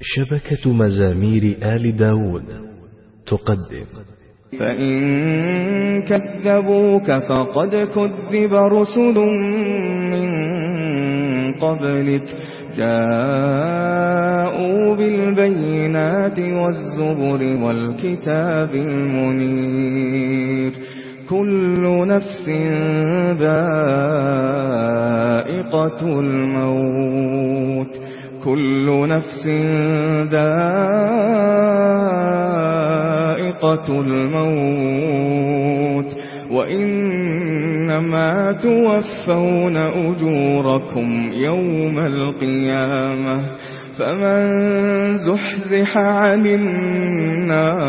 شبكة مزامير آل داود تقدم. فإن كذبوك فقد كذب رسل من قبلك. جاءوا بالبينات والزبر والكتاب المنير. كل نفس ذائقة الموت. كل نفس دائقة الموت وإنما توفون أجوركم يوم القيامة فمن زحزح عن النار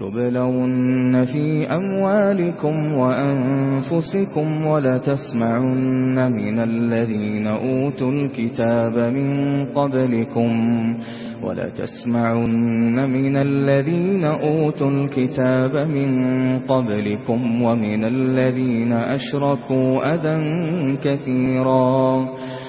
تبلون في أموالكم وأنفسكم ولتسمعن من الذين أوتوا الكتاب من قبلكم ولتسمعن من الذين أوتوا الكتاب من قبلكم ومن الذين أشركوا اذًا كثيرا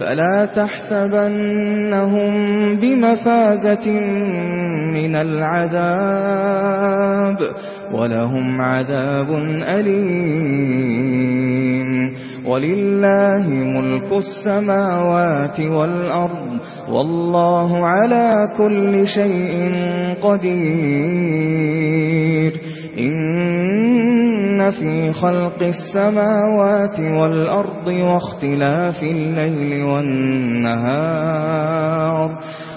فلا تحسبنهم بمفادة من العذاب ولهم عذاب أليم ولله ملك السماوات والأرض والله على كل شيء قدير يَسْتَفتُونَ فِي خَلْقِ السَّمَاوَاتِ وَالْأَرْضِ وَاخْتِلَافِ اللَّيْلِ وَالنَّهَارِ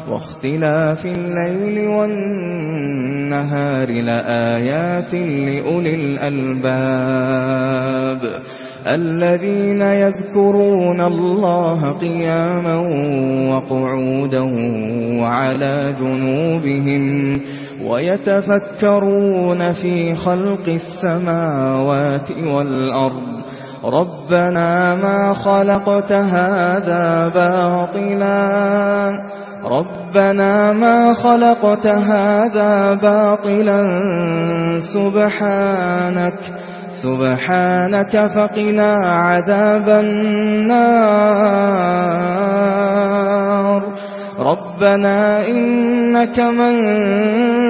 وَاخْتِلَافِ اللَّيْلِ وَالنَّهَارِ لَآيَاتٍ لِأُولِي الْأَلْبَابِ الذين يذكرون الله قياما وقعودا وعلى جنوبهم ويتفكرون في خلق السماوات والأرض. ربنا ما خلقت هذا باطلا. ربنا ما خلقت هذا باطلا. سبحانك سبحانك فقنا عذاب النار. ربنا إنك من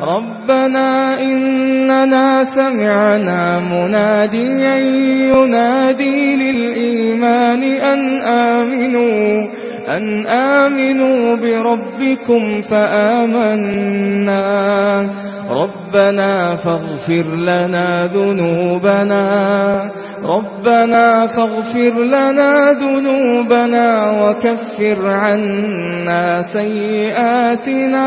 ربنا إننا سمعنا مناديا ينادي للإيمان أن آمنوا أن آمنوا بربكم فآمنا. ربنا فاغفر لنا ذنوبنا. ربنا فاغفر لنا ذنوبنا وكفر عنا سيئاتنا.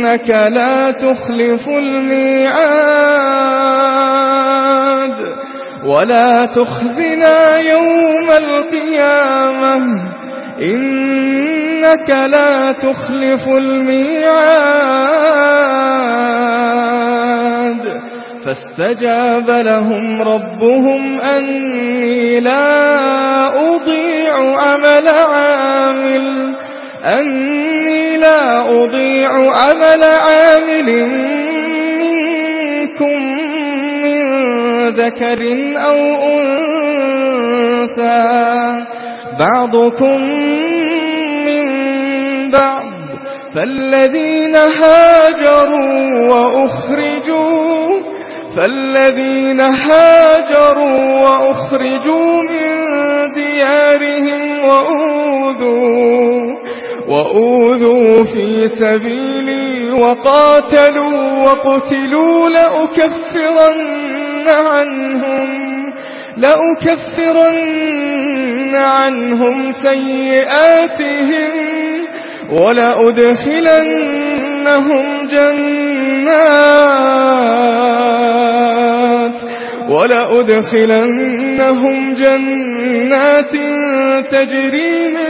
إنك لا تخلف الميعاد ولا تخزنا يوم القيامة. إنك لا تخلف الميعاد. فاستجاب لهم ربهم أني لا أضيع عمل عامل. أني لا أضيع عمل عامل منكم من ذكر أو أنثى. بعضكم من بعض. فالذين هاجروا وأخرجوا فالذين هاجروا وأخرجوا من ديارهم وأوذوا وأوذوا في سبيلي وقاتلوا وقتلوا لأكفرن عنهم لأكفرن عنهم سيئاتهم ولأدخلنهم جنات ولأدخلنهم جنات تجري من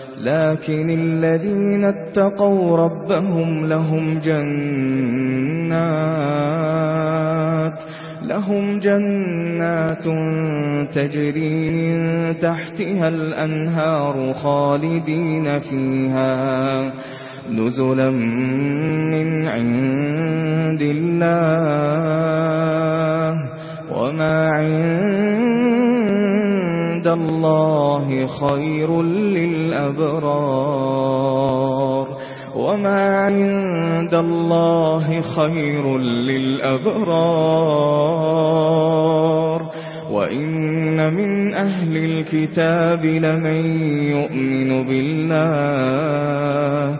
لكن الذين اتقوا ربهم لهم جنات لهم جنات تجري من تحتها الأنهار خالدين فيها. نزلا من عند الله. وما عند الله خير للأبرار. وما عند الله خير للأبرار. وإن من أهل الكتاب لمن يؤمن بالله.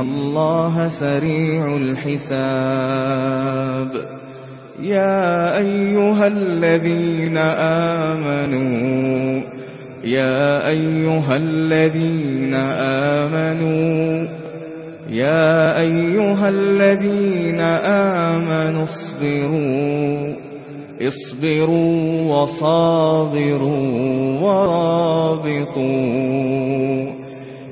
إِنَّ الله سريع الحساب يا أيها الذين آمنوا يا أيها الذين آمنوا يا أيها الذين آمنوا اصبروا اصبروا وصابروا ورابطوا